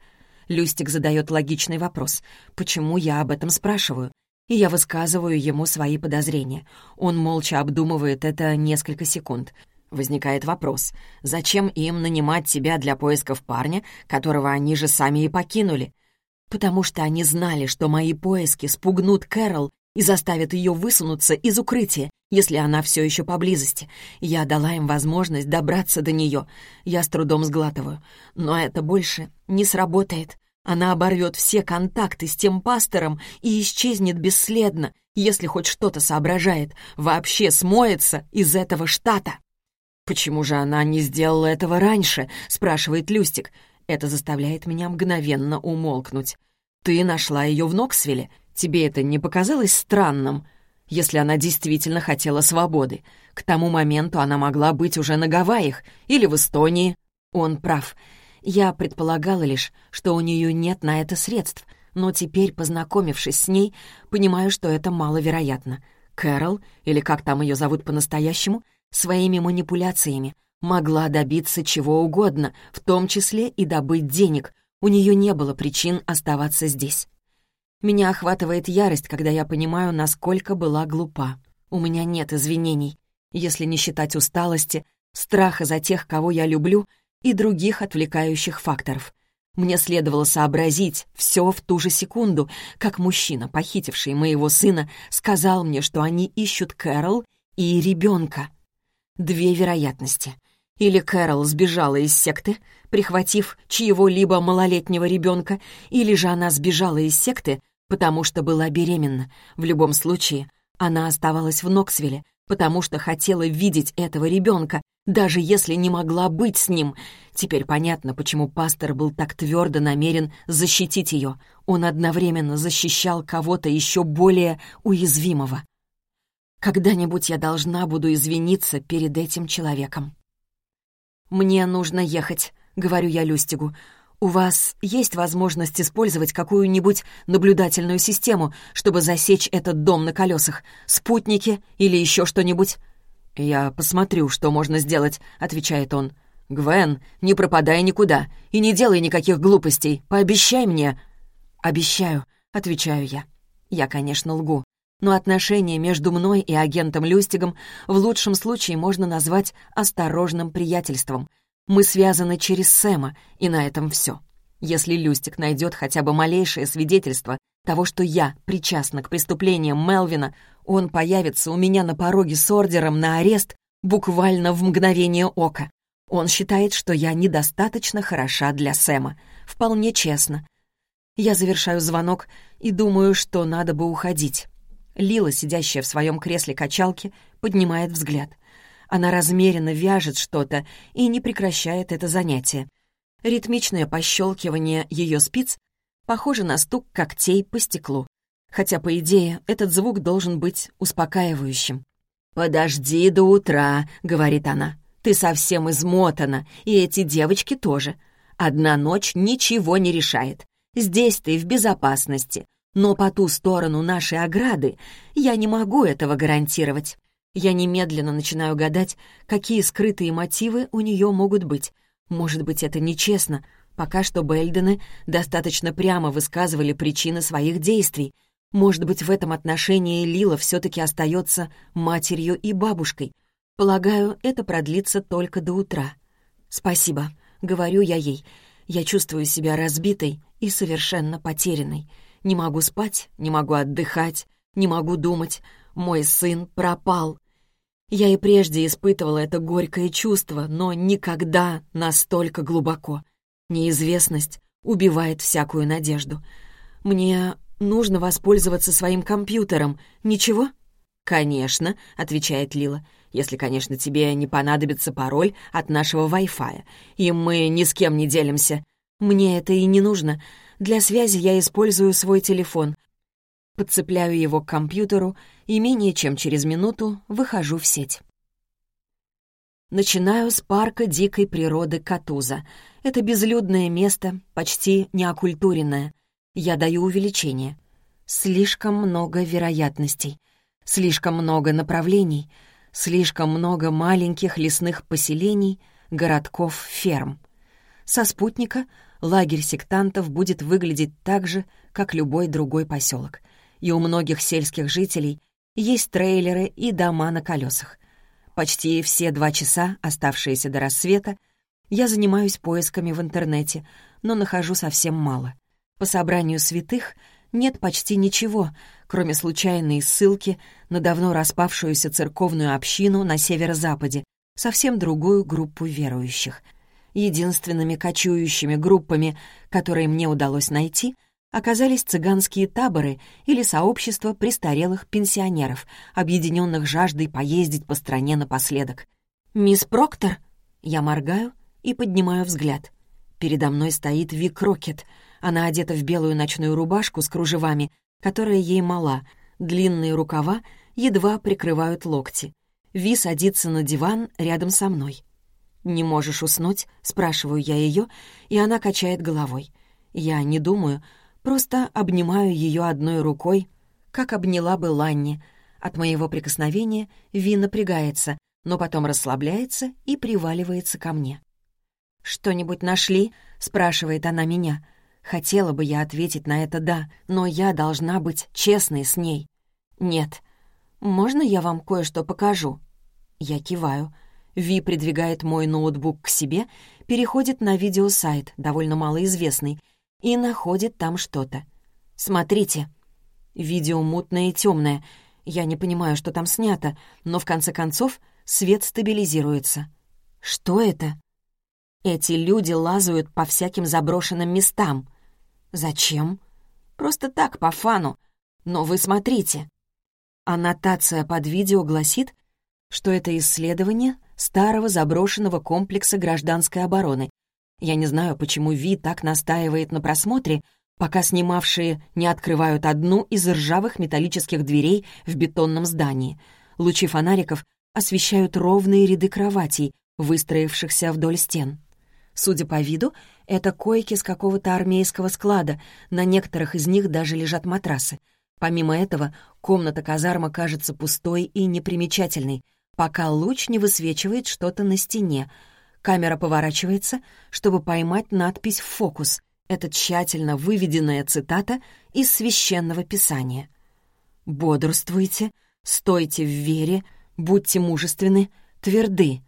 Люстик задает логичный вопрос. Почему я об этом спрашиваю? И я высказываю ему свои подозрения. Он молча обдумывает это несколько секунд. Возникает вопрос, зачем им нанимать тебя для поисков парня, которого они же сами и покинули? Потому что они знали, что мои поиски спугнут Кэрол и заставят ее высунуться из укрытия, если она все еще поблизости. Я дала им возможность добраться до нее. Я с трудом сглатываю. Но это больше не сработает. Она оборвет все контакты с тем пастором и исчезнет бесследно, если хоть что-то соображает, вообще смоется из этого штата. «Почему же она не сделала этого раньше?» — спрашивает Люстик. Это заставляет меня мгновенно умолкнуть. «Ты нашла ее в Ноксвилле? Тебе это не показалось странным?» если она действительно хотела свободы. К тому моменту она могла быть уже на Гавайях или в Эстонии. Он прав. Я предполагала лишь, что у нее нет на это средств, но теперь, познакомившись с ней, понимаю, что это маловероятно. Кэрол, или как там ее зовут по-настоящему, своими манипуляциями могла добиться чего угодно, в том числе и добыть денег. У нее не было причин оставаться здесь. Меня охватывает ярость, когда я понимаю, насколько была глупа. У меня нет извинений, если не считать усталости, страха за тех, кого я люблю, и других отвлекающих факторов. Мне следовало сообразить все в ту же секунду, как мужчина, похитивший моего сына, сказал мне, что они ищут Кэрол и ребенка. Две вероятности. Или Кэрол сбежала из секты, прихватив чьего-либо малолетнего ребенка, или же она сбежала из секты, потому что была беременна. В любом случае, она оставалась в Ноксвилле, потому что хотела видеть этого ребенка, даже если не могла быть с ним. Теперь понятно, почему пастор был так твердо намерен защитить ее. Он одновременно защищал кого-то еще более уязвимого. Когда-нибудь я должна буду извиниться перед этим человеком. «Мне нужно ехать», — говорю я Люстигу. «У вас есть возможность использовать какую-нибудь наблюдательную систему, чтобы засечь этот дом на колесах? Спутники или еще что-нибудь?» «Я посмотрю, что можно сделать», — отвечает он. «Гвен, не пропадай никуда и не делай никаких глупостей. Пообещай мне». «Обещаю», — отвечаю я. Я, конечно, лгу. Но отношения между мной и агентом Люстигом в лучшем случае можно назвать осторожным приятельством — мы связаны через Сэма, и на этом все. Если Люстик найдет хотя бы малейшее свидетельство того, что я причастна к преступлениям Мелвина, он появится у меня на пороге с ордером на арест буквально в мгновение ока. Он считает, что я недостаточно хороша для Сэма. Вполне честно. Я завершаю звонок и думаю, что надо бы уходить. Лила, сидящая в своем кресле качалки, поднимает взгляд — она размеренно вяжет что-то и не прекращает это занятие. Ритмичное пощелкивание ее спиц похоже на стук когтей по стеклу. Хотя, по идее, этот звук должен быть успокаивающим. «Подожди до утра», — говорит она. «Ты совсем измотана, и эти девочки тоже. Одна ночь ничего не решает. Здесь ты в безопасности, но по ту сторону нашей ограды я не могу этого гарантировать. Я немедленно начинаю гадать, какие скрытые мотивы у нее могут быть. Может быть, это нечестно. Пока что Бельдены достаточно прямо высказывали причины своих действий. Может быть, в этом отношении Лила все-таки остается матерью и бабушкой. Полагаю, это продлится только до утра. «Спасибо», — говорю я ей. Я чувствую себя разбитой и совершенно потерянной. Не могу спать, не могу отдыхать, не могу думать. Мой сын пропал. Я и прежде испытывала это горькое чувство, но никогда настолько глубоко. Неизвестность убивает всякую надежду. Мне нужно воспользоваться своим компьютером. Ничего? «Конечно», — отвечает Лила, «если, конечно, тебе не понадобится пароль от нашего Wi-Fi, и мы ни с кем не делимся. Мне это и не нужно. Для связи я использую свой телефон. подцепляю его к компьютеру и менее чем через минуту выхожу в сеть. Начинаю с парка дикой природы Катуза. Это безлюдное место, почти неокультуренное. Я даю увеличение. Слишком много вероятностей, слишком много направлений, слишком много маленьких лесных поселений, городков, ферм. Со спутника лагерь сектантов будет выглядеть так же, как любой другой поселок. И у многих сельских жителей есть трейлеры и дома на колесах. Почти все два часа, оставшиеся до рассвета, я занимаюсь поисками в интернете, но нахожу совсем мало. По собранию святых нет почти ничего, кроме случайной ссылки на давно распавшуюся церковную общину на северо-западе, совсем другую группу верующих. Единственными кочующими группами, которые мне удалось найти, оказались цыганские таборы или сообщества престарелых пенсионеров, объединенных жаждой поездить по стране напоследок. «Мисс Проктор?» Я моргаю и поднимаю взгляд. Передо мной стоит Ви Крокет. Она одета в белую ночную рубашку с кружевами, которая ей мала. Длинные рукава едва прикрывают локти. Ви садится на диван рядом со мной. «Не можешь уснуть?» — спрашиваю я ее, и она качает головой. Я не думаю, Просто обнимаю ее одной рукой, как обняла бы Ланни. От моего прикосновения Ви напрягается, но потом расслабляется и приваливается ко мне. «Что-нибудь нашли?» — спрашивает она меня. Хотела бы я ответить на это «да», но я должна быть честной с ней. «Нет. Можно я вам кое-что покажу?» Я киваю. Ви придвигает мой ноутбук к себе, переходит на видеосайт, довольно малоизвестный, и находит там что-то. «Смотрите». Видео мутное и темное. Я не понимаю, что там снято, но в конце концов свет стабилизируется. Что это? Эти люди лазают по всяким заброшенным местам. Зачем? Просто так, по фану. Но вы смотрите. Аннотация под видео гласит, что это исследование старого заброшенного комплекса гражданской обороны, я не знаю, почему Ви так настаивает на просмотре, пока снимавшие не открывают одну из ржавых металлических дверей в бетонном здании. Лучи фонариков освещают ровные ряды кроватей, выстроившихся вдоль стен. Судя по виду, это койки с какого-то армейского склада, на некоторых из них даже лежат матрасы. Помимо этого, комната-казарма кажется пустой и непримечательной, пока луч не высвечивает что-то на стене — Камера поворачивается, чтобы поймать надпись в фокус. Это тщательно выведенная цитата из священного писания. «Бодрствуйте, стойте в вере, будьте мужественны, тверды».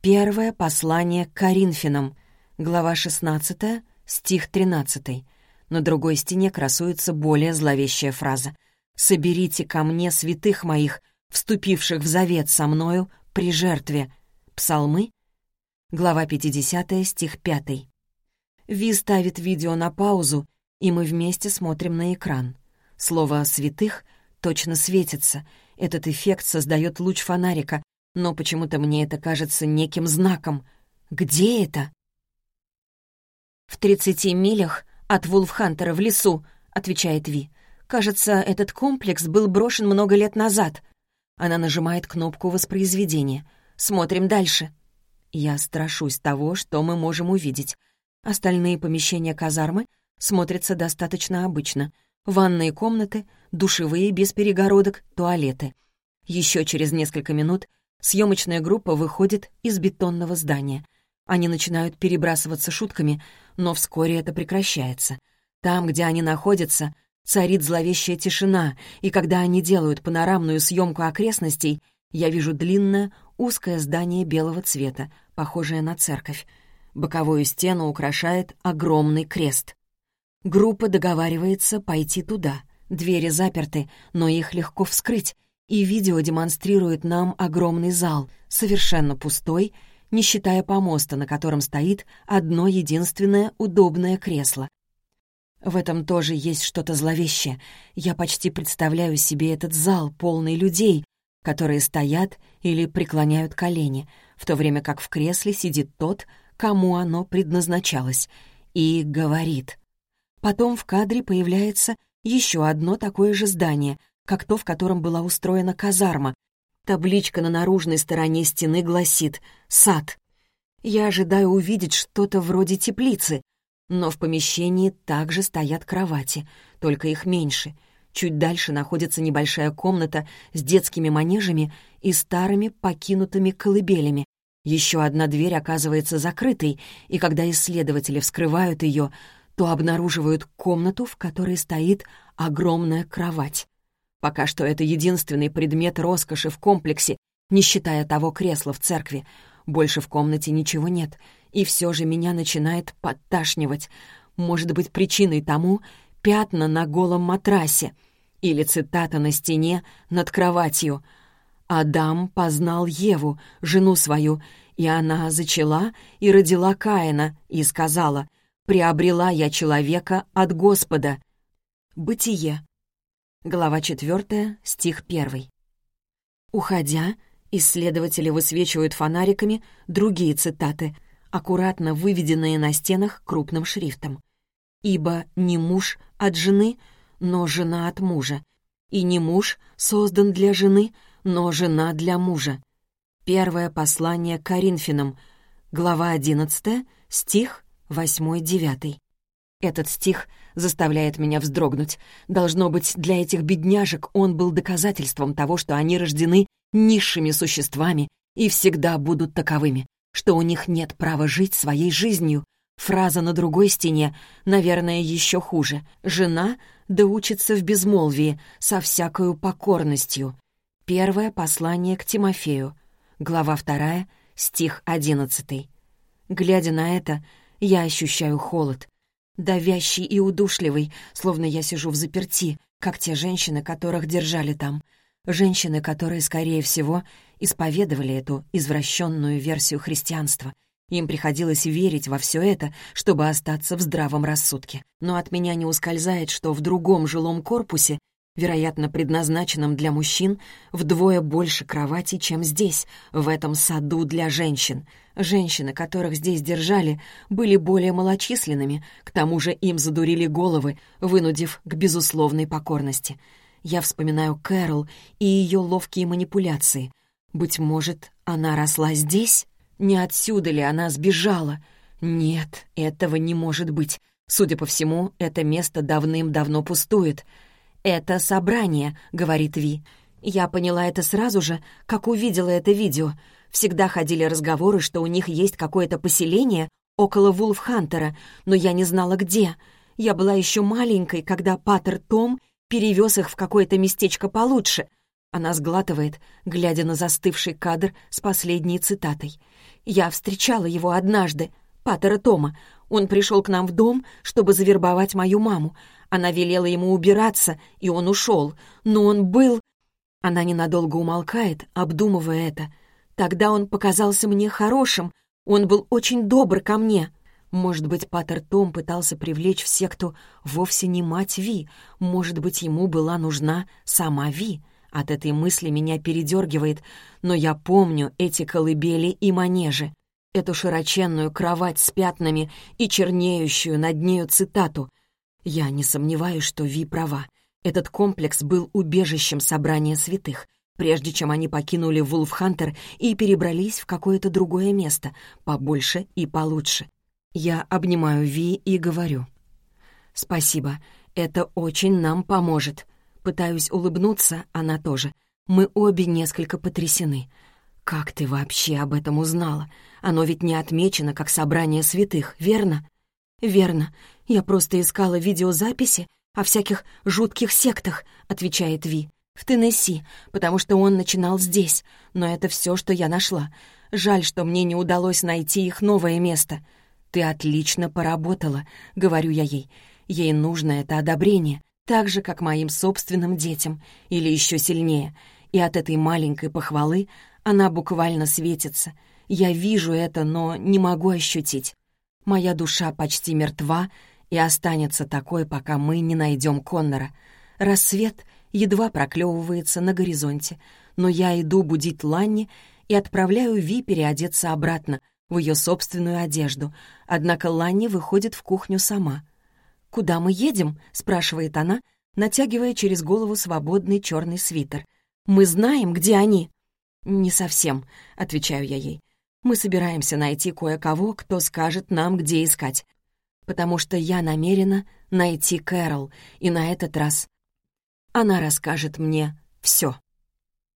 Первое послание к Коринфянам, глава 16, стих 13. На другой стене красуется более зловещая фраза. «Соберите ко мне святых моих, вступивших в завет со мною при жертве». Псалмы Глава 50, стих 5. Ви ставит видео на паузу, и мы вместе смотрим на экран. Слово «святых» точно светится. Этот эффект создает луч фонарика, но почему-то мне это кажется неким знаком. Где это? «В тридцати милях от Вулфхантера в лесу», — отвечает Ви. «Кажется, этот комплекс был брошен много лет назад». Она нажимает кнопку воспроизведения. «Смотрим дальше». Я страшусь того, что мы можем увидеть. Остальные помещения казармы смотрятся достаточно обычно. Ванные комнаты, душевые без перегородок, туалеты. Еще через несколько минут съемочная группа выходит из бетонного здания. Они начинают перебрасываться шутками, но вскоре это прекращается. Там, где они находятся, царит зловещая тишина, и когда они делают панорамную съемку окрестностей, я вижу длинное, узкое здание белого цвета, похожее на церковь. Боковую стену украшает огромный крест. Группа договаривается пойти туда. Двери заперты, но их легко вскрыть, и видео демонстрирует нам огромный зал, совершенно пустой, не считая помоста, на котором стоит одно единственное удобное кресло. В этом тоже есть что-то зловещее. Я почти представляю себе этот зал, полный людей, которые стоят или преклоняют колени, в то время как в кресле сидит тот, кому оно предназначалось, и говорит. Потом в кадре появляется еще одно такое же здание, как то, в котором была устроена казарма. Табличка на наружной стороне стены гласит «Сад». Я ожидаю увидеть что-то вроде теплицы, но в помещении также стоят кровати, только их меньше. Чуть дальше находится небольшая комната с детскими манежами и старыми покинутыми колыбелями. Еще одна дверь оказывается закрытой, и когда исследователи вскрывают ее, то обнаруживают комнату, в которой стоит огромная кровать. Пока что это единственный предмет роскоши в комплексе, не считая того кресла в церкви. Больше в комнате ничего нет, и все же меня начинает подташнивать. Может быть, причиной тому пятна на голом матрасе или цитата на стене над кроватью. «Адам познал Еву, жену свою, и она зачала и родила Каина, и сказала, «Приобрела я человека от Господа». Бытие, Глава 4, стих 1. Уходя, исследователи высвечивают фонариками другие цитаты, аккуратно выведенные на стенах крупным шрифтом. «Ибо не муж от жены, но жена от мужа, и не муж создан для жены, но жена для мужа». Первое послание Коринфянам, глава 11, стих 8-9. Этот стих заставляет меня вздрогнуть. Должно быть, для этих бедняжек он был доказательством того, что они рождены низшими существами и всегда будут таковыми, что у них нет права жить своей жизнью. Фраза на другой стене, наверное, еще хуже. «Жена да в безмолвии, со всякою покорностью». Первое послание к Тимофею, глава вторая, стих одиннадцатый. Глядя на это, я ощущаю холод давящий и удушливый, словно я сижу в заперти, как те женщины, которых держали там. Женщины, которые, скорее всего, исповедовали эту извращенную версию христианства. Им приходилось верить во все это, чтобы остаться в здравом рассудке. Но от меня не ускользает, что в другом жилом корпусе вероятно, предназначенном для мужчин, вдвое больше кровати, чем здесь, в этом саду для женщин. Женщины, которых здесь держали, были более малочисленными, к тому же им задурили головы, вынудив к безусловной покорности. Я вспоминаю Кэрол и ее ловкие манипуляции. Быть может, она росла здесь? Не отсюда ли она сбежала? Нет, этого не может быть. Судя по всему, это место давным-давно пустует — «Это собрание», — говорит Ви. Я поняла это сразу же, как увидела это видео. Всегда ходили разговоры, что у них есть какое-то поселение около Вулфхантера, но я не знала, где. Я была еще маленькой, когда Паттер Том перевез их в какое-то местечко получше. Она сглатывает, глядя на застывший кадр с последней цитатой. «Я встречала его однажды, Паттера Тома. Он пришел к нам в дом, чтобы завербовать мою маму. Она велела ему убираться, и он ушел. Но он был... Она ненадолго умолкает, обдумывая это. Тогда он показался мне хорошим. Он был очень добр ко мне. Может быть, Паттер Том пытался привлечь в секту вовсе не мать Ви. Может быть, ему была нужна сама Ви. От этой мысли меня передергивает, но я помню эти колыбели и манежи. Эту широченную кровать с пятнами и чернеющую над нею цитату — я не сомневаюсь, что Ви права. Этот комплекс был убежищем собрания святых, прежде чем они покинули Вулфхантер и перебрались в какое-то другое место, побольше и получше. Я обнимаю Ви и говорю. «Спасибо, это очень нам поможет». Пытаюсь улыбнуться, она тоже. Мы обе несколько потрясены. «Как ты вообще об этом узнала? Оно ведь не отмечено как собрание святых, верно?» «Верно. Я просто искала видеозаписи о всяких жутких сектах», — отвечает Ви. «В Теннесси, потому что он начинал здесь. Но это все, что я нашла. Жаль, что мне не удалось найти их новое место». «Ты отлично поработала», — говорю я ей. Ей нужно это одобрение, так же, как моим собственным детям, или еще сильнее. И от этой маленькой похвалы она буквально светится. Я вижу это, но не могу ощутить. Моя душа почти мертва и останется такой, пока мы не найдем Коннора. Рассвет едва проклевывается на горизонте, но я иду будить Ланни и отправляю Ви переодеться обратно в ее собственную одежду, однако Ланни выходит в кухню сама. «Куда мы едем?» — спрашивает она, натягивая через голову свободный черный свитер. «Мы знаем, где они!» «Не совсем», — отвечаю я ей. «Мы собираемся найти кое-кого, кто скажет нам, где искать. Потому что я намерена найти Кэрол, и на этот раз она расскажет мне все.